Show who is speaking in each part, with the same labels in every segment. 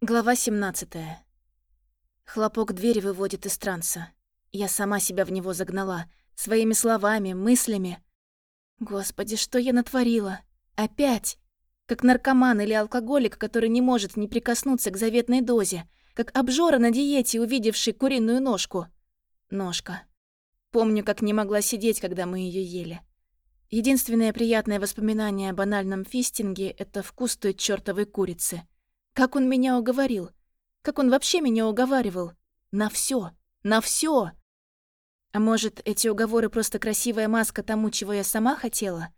Speaker 1: Глава 17. Хлопок двери выводит из транса. Я сама себя в него загнала. Своими словами, мыслями. Господи, что я натворила? Опять? Как наркоман или алкоголик, который не может не прикоснуться к заветной дозе. Как обжора на диете, увидевший куриную ножку. Ножка. Помню, как не могла сидеть, когда мы ее ели. Единственное приятное воспоминание о банальном фистинге — это вкус той чёртовой курицы — как он меня уговорил? Как он вообще меня уговаривал? На все, На все. А может, эти уговоры просто красивая маска тому, чего я сама хотела?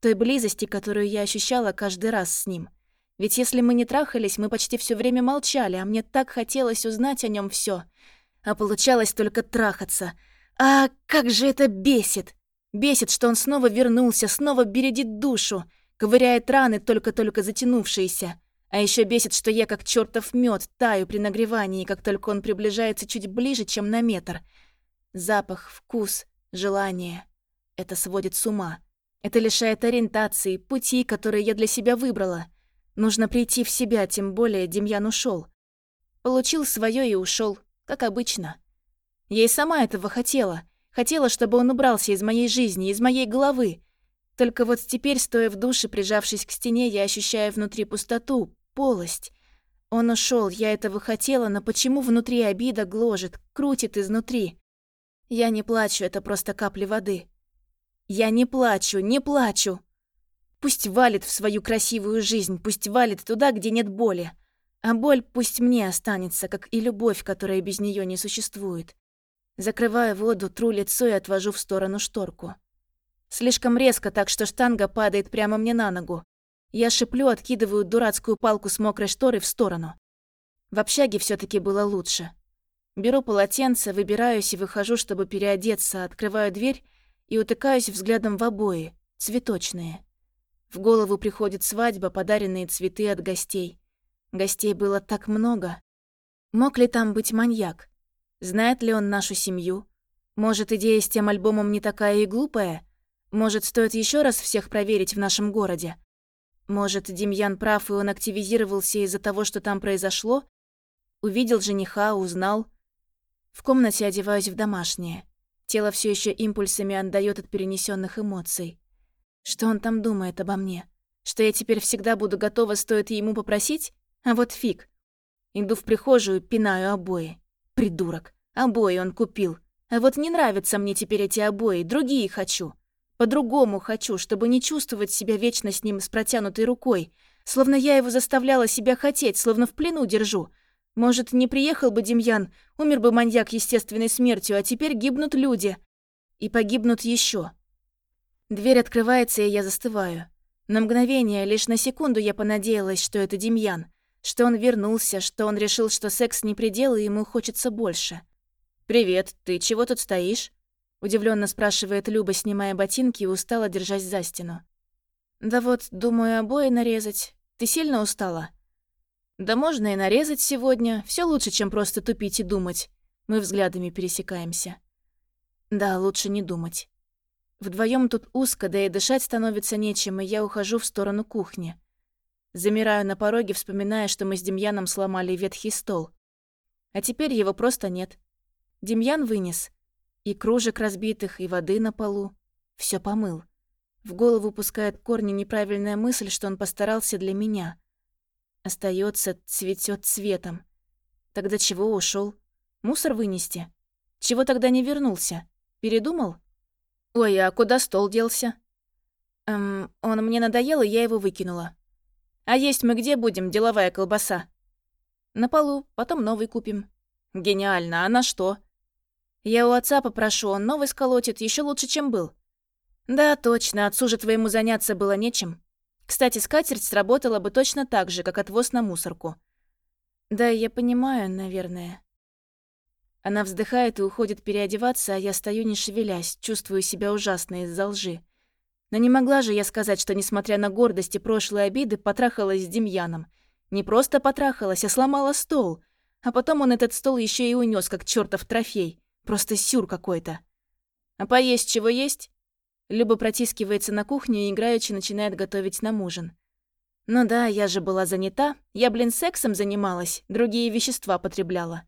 Speaker 1: Той близости, которую я ощущала каждый раз с ним. Ведь если мы не трахались, мы почти все время молчали, а мне так хотелось узнать о нем все. А получалось только трахаться. А как же это бесит! Бесит, что он снова вернулся, снова бередит душу, ковыряет раны, только-только затянувшиеся. А еще бесит, что я как чертов мед таю при нагревании, как только он приближается чуть ближе, чем на метр. Запах, вкус, желание. Это сводит с ума. Это лишает ориентации, пути, которые я для себя выбрала. Нужно прийти в себя, тем более Демьян ушел. Получил свое и ушел, как обычно. Я и сама этого хотела. Хотела, чтобы он убрался из моей жизни, из моей головы. Только вот теперь, стоя в душе, прижавшись к стене, я ощущаю внутри пустоту, полость. Он ушел, я этого хотела, но почему внутри обида гложет, крутит изнутри? Я не плачу, это просто капли воды. Я не плачу, не плачу. Пусть валит в свою красивую жизнь, пусть валит туда, где нет боли. А боль пусть мне останется, как и любовь, которая без нее не существует. Закрываю воду, тру лицо и отвожу в сторону шторку. Слишком резко, так что штанга падает прямо мне на ногу. Я шиплю, откидываю дурацкую палку с мокрой шторы в сторону. В общаге все таки было лучше. Беру полотенце, выбираюсь и выхожу, чтобы переодеться, открываю дверь и утыкаюсь взглядом в обои, цветочные. В голову приходит свадьба, подаренные цветы от гостей. Гостей было так много. Мог ли там быть маньяк? Знает ли он нашу семью? Может, идея с тем альбомом не такая и глупая? Может, стоит еще раз всех проверить в нашем городе? Может, Демьян прав, и он активизировался из-за того, что там произошло? Увидел жениха, узнал. В комнате одеваюсь в домашнее. Тело все еще импульсами отдает от перенесенных эмоций. Что он там думает обо мне? Что я теперь всегда буду готова, стоит ему попросить? А вот фиг. Иду в прихожую, пинаю обои. Придурок. Обои он купил. А вот не нравятся мне теперь эти обои, другие хочу. По-другому хочу, чтобы не чувствовать себя вечно с ним с протянутой рукой, словно я его заставляла себя хотеть, словно в плену держу. Может, не приехал бы Демьян, умер бы маньяк естественной смертью, а теперь гибнут люди. И погибнут еще. Дверь открывается, и я застываю. На мгновение, лишь на секунду я понадеялась, что это Демьян, что он вернулся, что он решил, что секс не предел, и ему хочется больше. «Привет, ты чего тут стоишь?» Удивленно спрашивает Люба, снимая ботинки и устало держась за стену. «Да вот, думаю, обои нарезать. Ты сильно устала?» «Да можно и нарезать сегодня. Все лучше, чем просто тупить и думать». Мы взглядами пересекаемся. «Да, лучше не думать». Вдвоем тут узко, да и дышать становится нечем, и я ухожу в сторону кухни. Замираю на пороге, вспоминая, что мы с Демьяном сломали ветхий стол. А теперь его просто нет. Демьян вынес. И кружек разбитых, и воды на полу. Все помыл. В голову пускает корни неправильная мысль, что он постарался для меня. Остается, цветет цветом. Тогда чего ушел? Мусор вынести? Чего тогда не вернулся? Передумал? Ой, а куда стол делся? Эм, он мне надоел, и я его выкинула. А есть мы где будем, деловая колбаса? На полу, потом новый купим. Гениально, а на что? Я у отца попрошу, он новый сколотит, еще лучше, чем был. Да, точно, отцу же твоему заняться было нечем. Кстати, скатерть сработала бы точно так же, как отвоз на мусорку. Да, я понимаю, наверное. Она вздыхает и уходит переодеваться, а я стою не шевелясь, чувствую себя ужасно из-за лжи. Но не могла же я сказать, что, несмотря на гордость и прошлые обиды, потрахалась с Демьяном. Не просто потрахалась, а сломала стол. А потом он этот стол еще и унес, как чертов трофей. Просто сюр какой-то. А поесть чего есть? Люба протискивается на кухню и играючи начинает готовить нам ужин. Ну да, я же была занята. Я, блин, сексом занималась, другие вещества потребляла.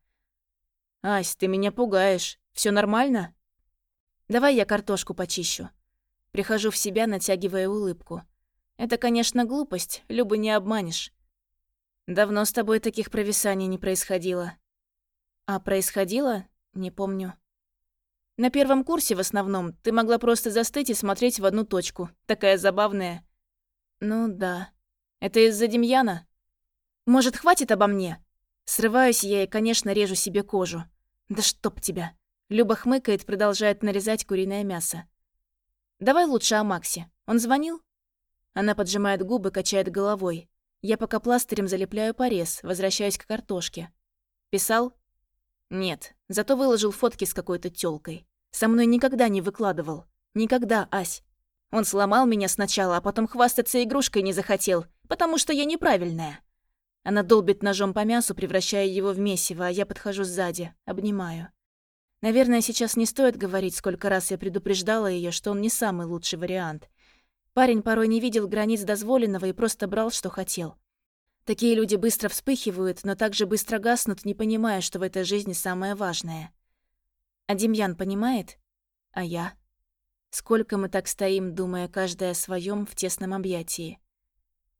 Speaker 1: Ась, ты меня пугаешь. Все нормально? Давай я картошку почищу. Прихожу в себя, натягивая улыбку. Это, конечно, глупость, Любы не обманешь. Давно с тобой таких провисаний не происходило. А происходило? Не помню. На первом курсе в основном ты могла просто застыть и смотреть в одну точку. Такая забавная. Ну да. Это из-за Демьяна? Может, хватит обо мне? Срываюсь я и, конечно, режу себе кожу. Да чтоб тебя. Люба хмыкает, продолжает нарезать куриное мясо. Давай лучше о Максе. Он звонил? Она поджимает губы, качает головой. Я пока пластырем залепляю порез, возвращаюсь к картошке. Писал? Нет, зато выложил фотки с какой-то тёлкой. Со мной никогда не выкладывал. Никогда, Ась. Он сломал меня сначала, а потом хвастаться игрушкой не захотел, потому что я неправильная. Она долбит ножом по мясу, превращая его в месиво, а я подхожу сзади, обнимаю. Наверное, сейчас не стоит говорить, сколько раз я предупреждала ее, что он не самый лучший вариант. Парень порой не видел границ дозволенного и просто брал, что хотел. Такие люди быстро вспыхивают, но также быстро гаснут, не понимая, что в этой жизни самое важное. А Демьян понимает? А я? Сколько мы так стоим, думая каждая о своем в тесном объятии.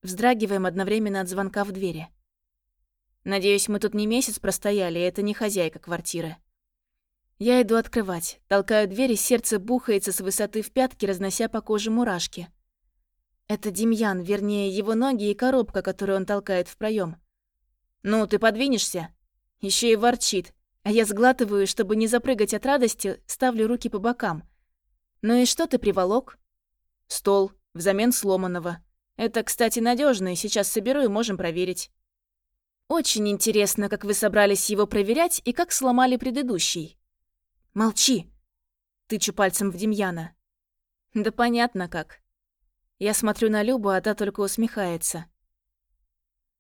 Speaker 1: Вздрагиваем одновременно от звонка в двери. Надеюсь, мы тут не месяц простояли, и это не хозяйка квартиры. Я иду открывать, толкаю дверь, и сердце бухается с высоты в пятки, разнося по коже мурашки. Это Демьян, вернее, его ноги и коробка, которую он толкает в проем. «Ну, ты подвинешься?» Еще и ворчит, а я сглатываю, чтобы не запрыгать от радости, ставлю руки по бокам – «Ну и что ты приволок?» «Стол, взамен сломанного. Это, кстати, надежно, и сейчас соберу и можем проверить». «Очень интересно, как вы собрались его проверять и как сломали предыдущий». «Молчи!» — тычу пальцем в Демьяна. «Да понятно как». Я смотрю на Любу, а та только усмехается.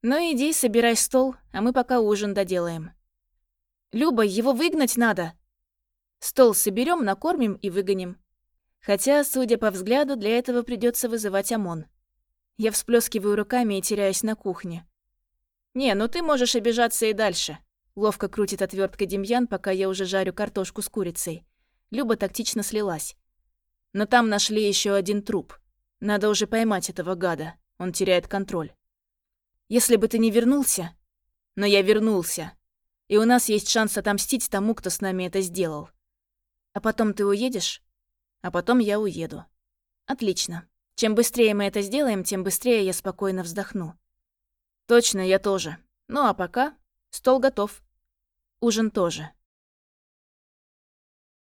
Speaker 1: «Ну иди, собирай стол, а мы пока ужин доделаем». «Люба, его выгнать надо!» «Стол соберем, накормим и выгоним». Хотя, судя по взгляду, для этого придется вызывать ОМОН. Я всплескиваю руками и теряюсь на кухне. «Не, ну ты можешь обижаться и дальше», — ловко крутит отверткой Демьян, пока я уже жарю картошку с курицей. Люба тактично слилась. Но там нашли еще один труп. Надо уже поймать этого гада. Он теряет контроль. Если бы ты не вернулся... Но я вернулся. И у нас есть шанс отомстить тому, кто с нами это сделал. А потом ты уедешь? а потом я уеду. Отлично. Чем быстрее мы это сделаем, тем быстрее я спокойно вздохну. Точно, я тоже. Ну а пока стол готов. Ужин тоже.